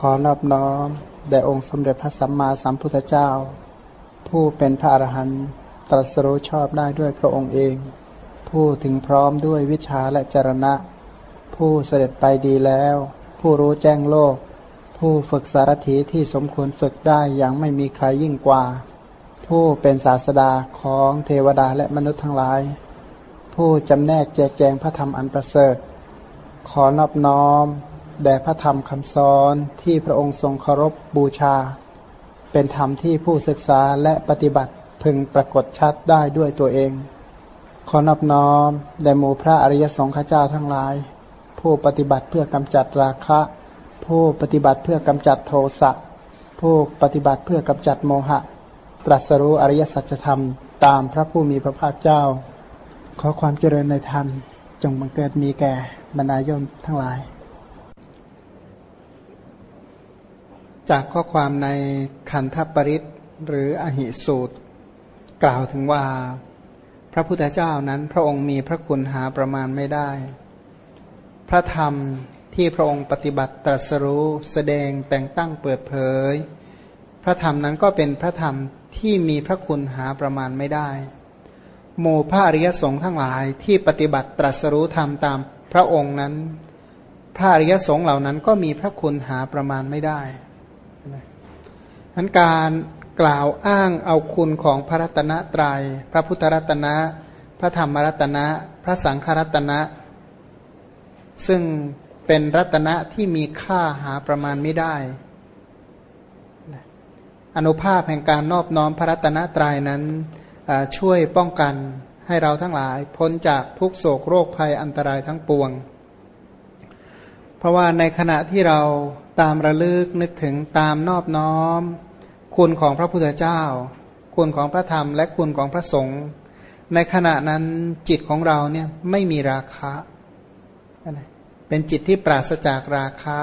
ขอนอบน้อมแด่องค์สมเด็จพระสัมมาสัมพุทธเจ้า ผู้เป็นพระอรหันต์ตรัสรู้ชอบได้ด้วยพระองค์เอง ผู้ถึงพร้อมด้วยวิชาและจรณะ ผู้เสด็จไปดีแล้ว ผู้รู้แจ้งโลก ผู้ฝึกสารถีที่สมควรฝึกได้อย่างไม่มีใครยิ่งกว่า ผู้เป็นศาสดาของเทวดาและมนุษย์ทั้งหลาย ผู้จำแนกแจกแจงพระธรรมอันประเสริฐ ขอนอบน้อม แด่พระธรรมคำสอนที่พระองค์ทรงเคารพบูชา เป็นธรรมที่ผู้ศึกษาและปฏิบัติพึงปรากฏชัดได้ด้วยตัวเอง ขอนอบน้อมแด่หมู่พระอริยสงฆ์เจ้าทั้งหลาย ผู้ปฏิบัติเพื่อกำจัดราคะ ผู้ปฏิบัติเพื่อกำจัดโทสะผู้ปฏิบัติเพื่อกำจัดโมหะ ตรัสรู้อริยสัจธรรมตามพระผู้มีพระภาคเจ้า ขอความเจริญในธรรมจงบังเกิดมีแก่บรรดาโยมทั้งหลาย จากข้อความในขันธปริศหรืออหิสูตร กล่าวถึงว่า พระพุทธเจ้านั้นพระองค์มีพระคุณหาประมาณไม่ได้ พระธรรมที่พระองค์ปฏิบัติตรัสรู้แสดงแต่งตั้งเปิดเผย พระธรรมนั้นก็เป็นพระธรรมที่มีพระคุณหาประมาณไม่ได้หมู่พระอริยสงฆ์ทั้งหลายที่ปฏิบัติตรัสรู้ธรรมตามพระองค์นั้น พระอริยสงฆ์เหล่านั้นก็มีพระคุณหาประมาณไม่ได้ นั้นการกล่าวอ้างเอาคุณของพระรัตนตรยัย พระพุทธรัตนะ พระธรรมรัตนะ พระสังฆรัตนะ ซึ่งเป็นรัตนะที่มีค่าหาประมาณไม่ได้ อนุภาพแห่งการนอบน้อมพระรัตนตรัยนั้นช่วยป้องกันให้เราทั้งหลายพ้นจากทุกโศกโรคภัยอันตรายทั้งปวง เพราะว่าในขณะที่เราตามระลึกนึกถึงตามนอบน้อม คุณของพระพุทธเจ้า คุณของพระธรรม และคุณของพระสงฆ์ในขณะนั้นจิตของเราเนี่ยไม่มีราคะเป็นจิตที่ปราศจากราคะ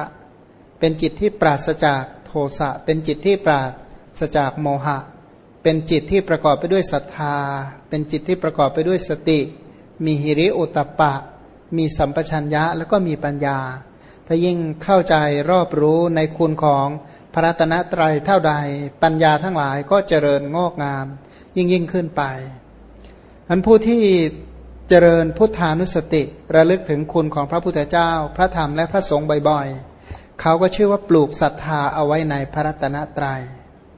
เป็นจิตที่ปราศจากโทสะ เป็นจิตที่ปราศจากโมหะ เป็นจิตที่ประกอบไปด้วยศรัทธา เป็นจิตที่ประกอบไปด้วยสติ มีหิริโอตปะ มีสัมปชัญญะแล้วก็มีปัญญา ถ้ายิ่งเข้าใจรอบรู้ในคุณของ พระรัตนตรัยเท่าใดปัญญาทั้งหลายก็เจริญงอกงาม ยิ่งยิ่งขึ้นไปอันผู้ที่เจริญพุทธานุสติ ระลึกถึงคุณของพระพุทธเจ้า พระธรรมและพระสงฆ์บ่อยๆ เขาก็ชื่อว่าปลูกศรัทธาเอาไว้ในพระรัตนตรยัย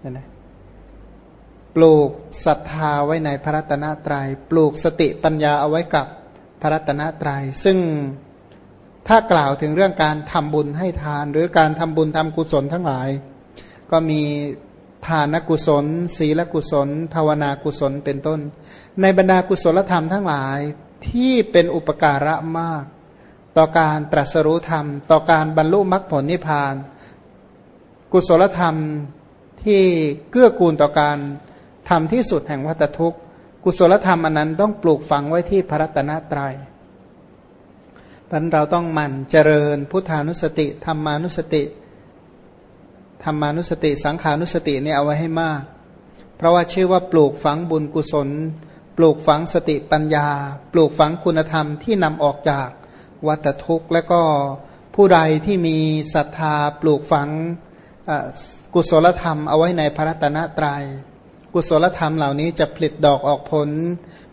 นะปลูกศรัทธาไว้ในพระรัตนตรยัย ปลูกสติปัญญาเอาไว้กับพระรัตนตรยัย ซึ่ง ถ้ากล่าวถึงเรื่องการทำบุญให้ทาน หรือการทำบุญทำกุศลทั้งหลาย ก็มีทานกุศล ศีลกุศล ภาวนากุศลเป็นต้น ในบรรดากุศลธรรมทั้งหลายที่เป็นอุปการะมาก ต่อการตรัสรู้ธรรม ต่อการบรรลุมรรคผลนิพพาน กุศลธรรมที่เกื้อกูลต่อการทำที่สุดแห่งวัฏทุกข์ กุศลธรรมอันนั้นต้องปลูกฝังไว้ที่พระรัตนตรยัย พันเราต้องหมั่นเจริญพุทธานุสติธรรมานุสติธรรมานุสติ สังขานุสตินี่เอาไว้ให้มาก เพราะว่าชื่อว่าปลูกฝังบุญกุศล ปลูกฝังสติปัญญา ปลูกฝังคุณธรรมที่นำออกจากวัตทุกข์และก็ผู้ใดที่มีศรัทธาปลูกฝังกุศลธรรมเอาไว้ในพระรัตนตรยัย กุศลธรรมเหล่านี้จะผลิตดอกออกผล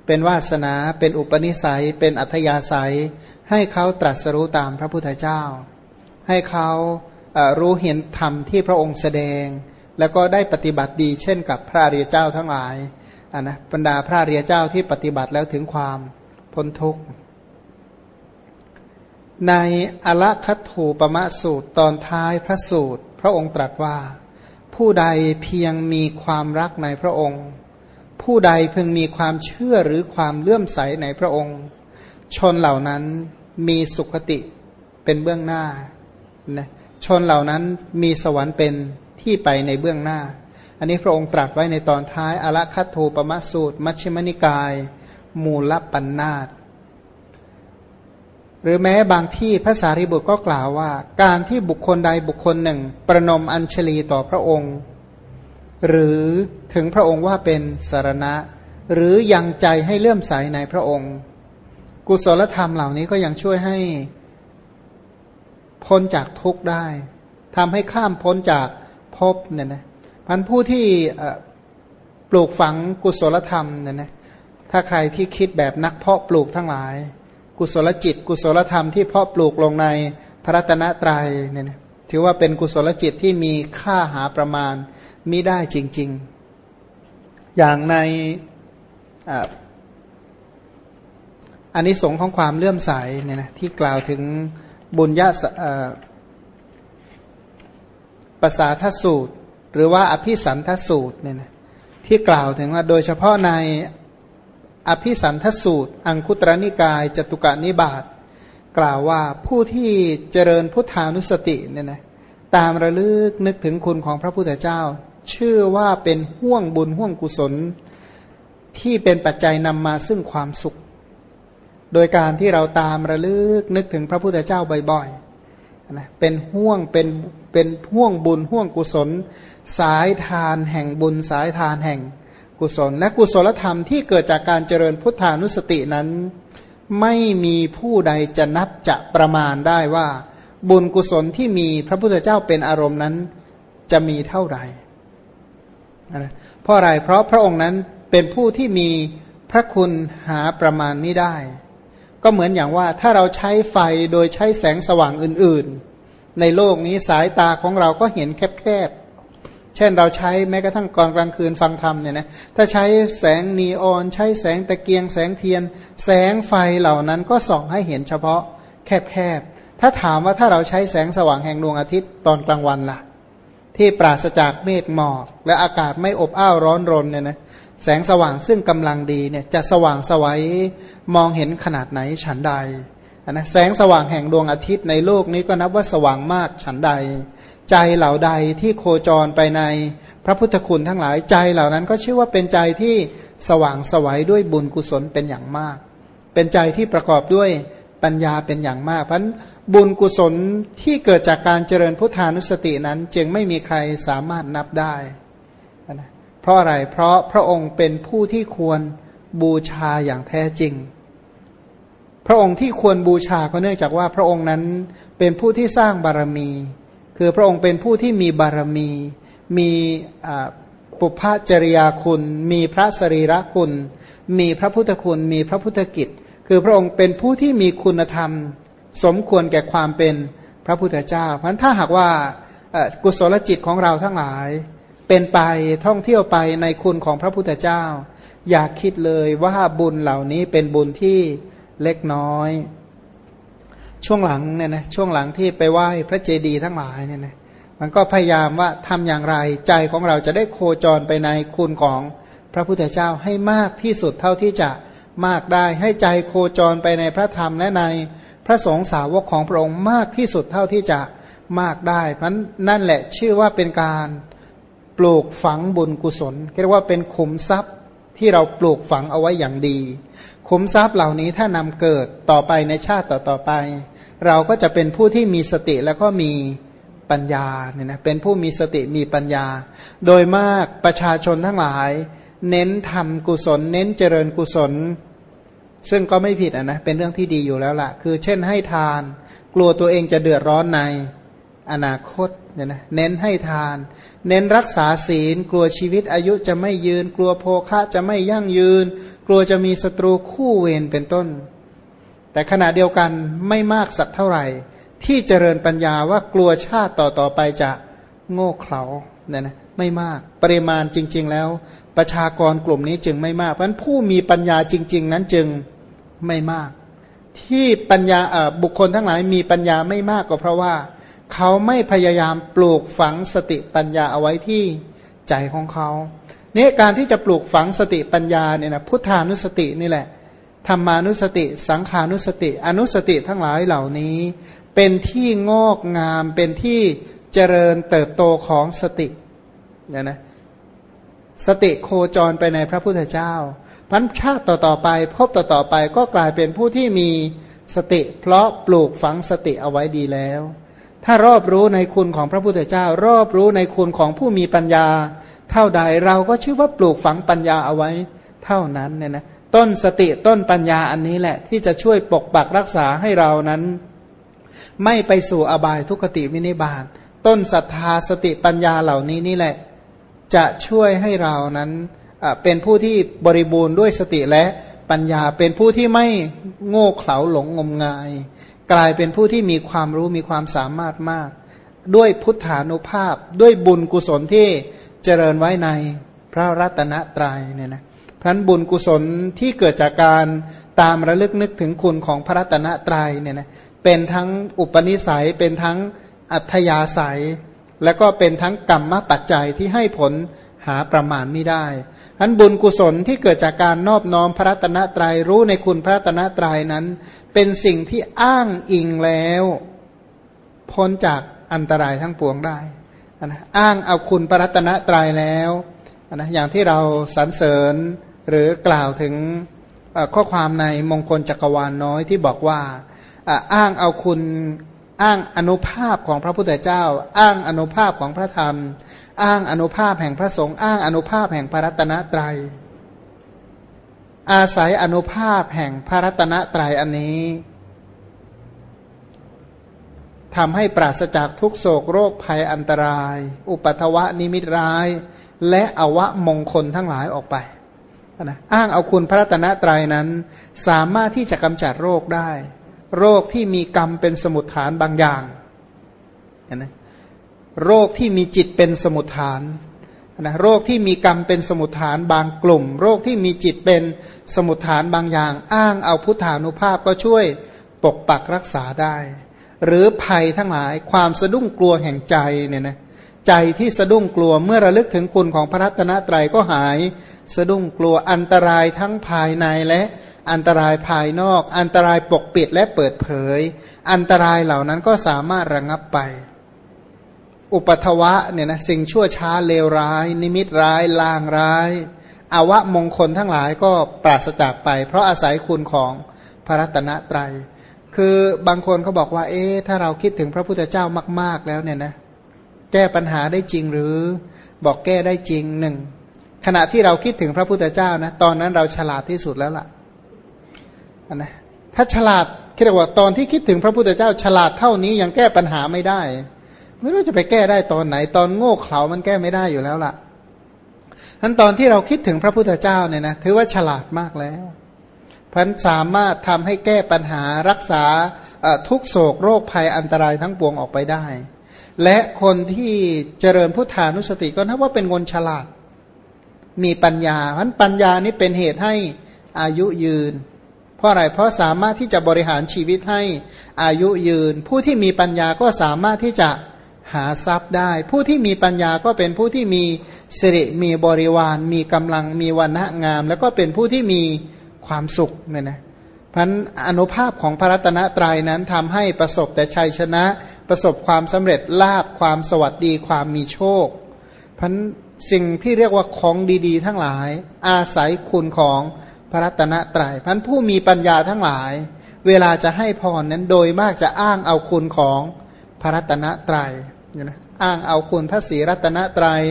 เป็นวาสนาเป็นอุปนิสัย เป็นอัธยาศัย ให้เขาตรัสรู้ตามพระพุทธเจ้า ให้เขารู้เห็นธรรมที่พระองค์แสดง แล้วก็ได้ปฏิบัติดีเช่นกับพระเรียเจ้าทั้งหลายนนะบรรดาพระเรียเจ้าที่ปฏิบัติแล้วถึงความพ้นทุกข์ ในอละคัตถูปมะสูตรตอนท้ายพระสูตร พระองค์ตรัสว่า ผู้ใดเพียงมีความรักในพระองค์ ผู้ใดเพึงมีความเชื่อหรือความเลื่อมใสในพระองค์ ชนเหล่านั้นมีสุขติเป็นเบื้องหน้านะชนเหล่านั้นมีสวรรค์เป็นที่ไปในเบื้องหน้า อันนี้พระองค์ตรัสไว้ในตอนท้ายอละคัตโทปมะสูตร มัชฌิมนิกาย มูลปัญนาตหรือแม้บางที่พระสารีบุตรก็กล่าวว่า การที่บุคคลใดบุคคลหนึ่ง ประนมอัญชลีต่อพระองค์ หรือถึงพระองค์ว่าเป็นสารณะ หรือยังใจให้เลื่อมใสในพระองค์ กุศลธรรมเหล่านี้ก็ยังช่วยให้พ้นจากทุกข์ได้ทำให้ข้ามพ้นจากภพเนี่ยนะพันผู้ที่ปลูกฝังกุศลธรรมเนี่ยนะถ้าใครที่คิดแบบนักเพาะปลูกทั้งหลาย กุศลจิต กุศลธรรมที่เพาะปลูกลงในพระรัตนตรัยเนี่ยนะถือว่าเป็นกุศลจิตที่มีค่าหาประมาณ มิได้จริง ๆ อย่างในอันนี้สงของความเลื่อมใสเนี่ยนะที่กล่าวถึงบุญญาภาษาทสูตร หรือว่าอภิสันทสูตรเนี่ยนะที่กล่าวถึงว่าโดยเฉพาะในอภิสันทสูตร อังคุตรนิกายจตุกานิบาตกล่าวว่าผู้ที่เจริญพุทธานุสติเนี่ยนะตามระลึกนึกถึงคุณของพระพุทธเจ้า ชื่อว่าเป็นห่วงบุญห่วงกุศลที่เป็นปัจจัยนำมาซึ่งความสุข โดยการที่เราตามระลึกนึกถึงพระพุทธเจ้าบ่อยๆนะเป็นห่วงเป็นเป็นห่วงบุญห่วงกุศล สายทานแห่งบุญสายทานแห่งกุศล และกุศลธรรมที่เกิดจากการเจริญพุทธานุสตินั้น ไม่มีผู้ใดจะนับจะประมาณได้ว่า บุญกุศลที่มีพระพุทธเจ้าเป็นอารมณ์นั้นจะมีเท่าไหร่ เพราะอะไรเพราะพระองค์นั้นเป็นผู้ที่มีพระคุณหาประมาณไม่ได้ ก็เหมือนอย่างว่าถ้าเราใช้ไฟโดยใช้แสงสว่างอื่นๆ ในโลกนี้สายตาของเราก็เห็นแคบๆ เช่นเราใช้แม้กระทั่งก่อนกลางคืนฟังธรรมเนี่ยนะถ้าใช้แสงนีออน ใช้แสงตะเกียงแสงเทียน แสงไฟเหล่านั้นก็ส่องให้เห็นเฉพาะแคบๆ ถ้าถามว่าถ้าเราใช้แสงสว่างแห่งดวงอาทิตย์ตอนกลางวันล่ะ ที่ปราศจากเมฆหมอกและอากาศไม่อบอ้าวร้อนรนเนี่ยนะแสงสว่างซึ่งกำลังดีเนี่ยจะสว่างสวัยมองเห็นขนาดไหนฉันใดนะแสงสว่างแห่งดวงอาทิตย์ในโลกนี้ก็นับว่าสว่างมากฉันใด ใจเหล่าใดที่โคจรไปในพระพุทธคุณทั้งหลายใจเหล่านั้นก็ชื่อว่าเป็นใจที่สว่างสวัยด้วยบุญกุศลเป็นอย่างมาก เป็นใจที่ประกอบด้วย ปัญญาเป็นอย่างมาก เพราะบุญกุศลที่เกิดจากการเจริญพุทธานุสตินั้น จึงไม่มีใครสามารถนับได้นะเพราะอะไร เพราะพระองค์เป็นผู้ที่ควรบูชาอย่างแท้จริง พระองค์ที่ควรบูชาก็เนื่องจากว่าพระองค์นั้นเป็นผู้ที่สร้างบารมี คือพระองค์เป็นผู้ที่มีบารมี มีปุพพจริยาคุณ มีพระสรีระคุณ มีพระพุทธคุณ มีพระพุทธกิจ คือพระองค์เป็นผู้ที่มีคุณธรรม สมควรแก่ความเป็นพระพุทธเจ้าเพราะถ้าหากว่ากุศลจิตของเราทั้งหลาย เป็นไปท่องเที่ยวไปในคุณของพระพุทธเจ้า อย่าคิดเลยว่าบุญเหล่านี้เป็นบุญที่เล็กน้อย ช่วงหลังเนี่ยนะช่วงหลังที่ไปไหว้พระเจดีย์ทั้งหลายเนี่ยนะมันก็พยายามว่าทำอย่างไรใจของเราจะได้โคจรไปในคุณของพระพุทธเจ้าให้มากที่สุดเท่าที่จะ มากได้ให้ใจโคจรไปในพระธรรมและในพระสงฆ์สาวกของพระองค์มากที่สุดเท่าที่จะมากได้เพราะนั่นแหละชื่อว่าเป็นการปลูกฝังบุญกุศลเรียกว่าเป็นขุมทรัพย์ที่เราปลูกฝังเอาไว้อย่างดี ขุมทรัพย์เหล่านี้ถ้านำเกิดต่อไปในชาติต่อๆไป เราก็จะเป็นผู้ที่มีสติแล้วก็มีปัญญาเนี่ยนะเป็นผู้มีสติมีปัญญา โดยมากประชาชนทั้งหลาย เน้นทำกุศล เน้นเจริญกุศล ซึ่งก็ไม่ผิดนะเป็นเรื่องที่ดีอยู่แล้วละ่ะ คือเช่นให้ทาน กลัวตัวเองจะเดือดร้อนในอนาคตเนี่ยนะเน้นให้ทาน เน้นรักษาศีล กลัวชีวิตอายุจะไม่ยืน กลัวโภคะจะไม่ยั่งยืน กลัวจะมีศัตรูคู่เวรเป็นต้น แต่ขณะเดียวกันไม่มากสักเท่าไหร่ ที่เจริญปัญญาว่ากลัวชาติต่อต่อไปจะโง่เขลาเนี่ยนะไม่มากปริมาณจริง ๆ แล้ว ประชากรกลุ่มนี้จึงไม่มากเพราะผู้มีปัญญาจริง ๆ นั้นจึงไม่มาก ที่ปัญญาบุคคลทั้งหลายมีปัญญาไม่มากก็เพราะว่า เขาไม่พยายามปลูกฝังสติปัญญาเอาไว้ที่ใจของเขาเนี่ยการที่จะปลูกฝังสติปัญญาเนี่ยนะพุทธานุสตินี่แหละธรรมานุสติ สังขานุสติ อนุสติทั้งหลายเหล่านี้ เป็นที่งอกงามเป็นที่เจริญเติบโตของสติเนี่ยนะ สติโคจรไปในพระพุทธเจ้าพันชาติต่อๆไป พบต่อๆไปก็กลายเป็นผู้ที่มีสติ เพราะปลูกฝังสติเอาไว้ดีแล้ว ถ้ารอบรู้ในคุณของพระพุทธเจ้า รอบรู้ในคุณของผู้มีปัญญา เท่าใดเราก็ชื่อว่าปลูกฝังปัญญาเอาไว้ เท่านั้นเนี่ยนะต้นสติต้นปัญญาอันนี้แหละ ที่จะช่วยปกปักรักษาให้เรานั้น ไม่ไปสู่อบายทุกขติวินิบาตต้นศรัทธาสติปัญญาเหล่านี้นี่แหละ จะช่วยให้เรานั้นเป็นผู้ที่บริบูรณ์ด้วยสติและปัญญา เป็นผู้ที่ไม่โง่เขลาหลงงมงาย กลายเป็นผู้ที่มีความรู้มีความสามารถมาก ด้วยพุทธานุภาพด้วยบุญกุศลที่เจริญไว้ในพระรัตนตรัยเนี่ยนะพันบุญกุศลที่เกิดจากการตามระลึกนึกถึงคุณของพระรัตนตรัยเนี่ยนะเป็นทั้งอุปนิสัยเป็นทั้งอัธยาศัย และก็เป็นทั้งกรรมปัจจัยที่ให้ผลหาประมาณไม่ได้อันบุญกุศลที่เกิดจากการนอบน้อมพระตนตรยัยรู้ในคุณพระตนตรัยนั้น เป็นสิ่งที่อ้างอิงแล้ว พ้นจากอันตรายทั้งปวงได้นะอ้างเอาคุณพระตนตรัยแล้วนะอย่างที่เราสรรเสริญหรือกล่าวถึงข้อความในมงคลจักรวาลนน้อยที่บอกว่าอ้างเอาคุณ อ้างอนุภาพของพระพุทธเจ้า อ้างอนุภาพของพระธรรม อ้างอนุภาพแห่งพระสงฆ์อ้างอนุภาพแห่งพระรัตนตรยัย อาศัยอนุภาพแห่งพระรัตนตรัยอันนี้ทำให้ปราศจากทุกโศกโรคภัยอันตราย อุปัตวะนิมิตร้าย และอวะมงคลทั้งหลายออกไปนะอ้างเอาคุณพระรัตนตรัยนั้น สามารถที่จะกำจัดโรคได้ โรคที่มีกรรมเป็นสมุทฐานบางอย่างนะโรคที่มีจิตเป็นสมุทฐานนะโรคที่มีกรรมเป็นสมุทฐานบางกลุ่ม โรคที่มีจิตเป็นสมุทฐานบางอย่าง อ้างเอาพุทธานุภาพก็ช่วยปกปักรักษาได้ หรือภัยทั้งหลายความสะดุ้งกลัวแห่งใจเนี่ยนะใจที่สะดุ้งกลัวเมื่อระลึกถึงคุณของพระรัตนตรัยก็หาย สะดุ้งกลัวอันตรายทั้งภายในและ อันตรายภายนอก อันตรายปกปิดและเปิดเผย อันตรายเหล่านั้นก็สามารถระงับไป อุปทวะเนี่ยนะสิ่งชั่วช้าเลวร้าย นิมิตร้ายลางร้ายอาวะมงคลทั้งหลายก็ปราศจากไป เพราะอาศัยคุณของพระรัตนตรยัย คือบางคนเขาบอกว่า เอ๊ะถ้าเราคิดถึงพระพุทธเจ้ามาก ๆ แล้วเนี่ยนะแก้ปัญหาได้จริงหรือบอกแก้ได้จริงหนึ่งขณะที่เราคิดถึงพระพุทธเจ้านะตอนนั้นเราฉลาดที่สุดแล้วล่ะ นะถ้าฉลาดเรียกว่าตอนที่คิดถึงพระพุทธเจ้าฉลาดเท่านี้ยังแก้ปัญหาไม่ได้ ไม่รู้จะไปแก้ได้ตอนไหน ตอนโง่เขลามันแก้ไม่ได้อยู่แล้วล่ะทั้นตอนที่เราคิดถึงพระพุทธเจ้าเนี่ยนะถือว่าฉลาดมากแล้วพันสามารถทำให้แก้ปัญหารักษาทุกโศกโรคภัยอันตรายทั้งปวงออกไปได้ และคนที่เจริญพุทธานุสติก็นับว่าเป็นคนฉลาด มีปัญญาพันปัญญานี้เป็นเหตุให้อายุยืนเราะอะไร เพราะสามารถที่จะบริหารชีวิตให้อายุยืน ผู้ที่มีปัญญาก็สามารถที่จะหาทรัพย์ได้ ผู้ที่มีปัญญาก็เป็นผู้ที่มีสิริมีบริวาร มีกำลังมีวันณะงาม แล้วก็เป็นผู้ที่มีความสุขเนี่ยนะพันอนุภาพของพระรัตนตรัยนั้นทำให้ประสบแต่ชัยชนะ ประสบความสำเร็จลาบความสวัสดีความมีโชคพันสิ่งที่เรียกว่าของดี ๆ ทั้งหลาย อาศัยคุณของ พระรัตนตรยัยพันผู้มีปัญญาทั้งหลาย เวลาจะให้พรนั้นโดยมากจะอ้างเอาคุณของพระรัตนตรยัยนะอ้างเอาคุณพระศรีรัตนตรยัย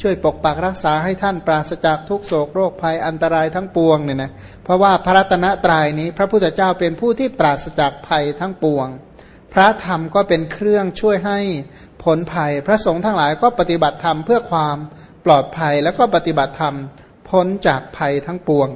ช่วยปกปักรักษาให้ท่านปราศจากทุกโศกโรคภัยอันตรายทั้งปวงเนี่ยนะเพราะว่าพระรัตนตรัยนี้ พระพุทธเจ้าเป็นผู้ที่ปราศจากภัยทั้งปวง พระธรรมก็เป็นเครื่องช่วยให้ผลภัย พระสงฆ์ทั้งหลายก็ปฏิบัติธรรมเพื่อความปลอดภัยแล้วก็ปฏิบัติธรรมพ้นจากภัยทั้งปวง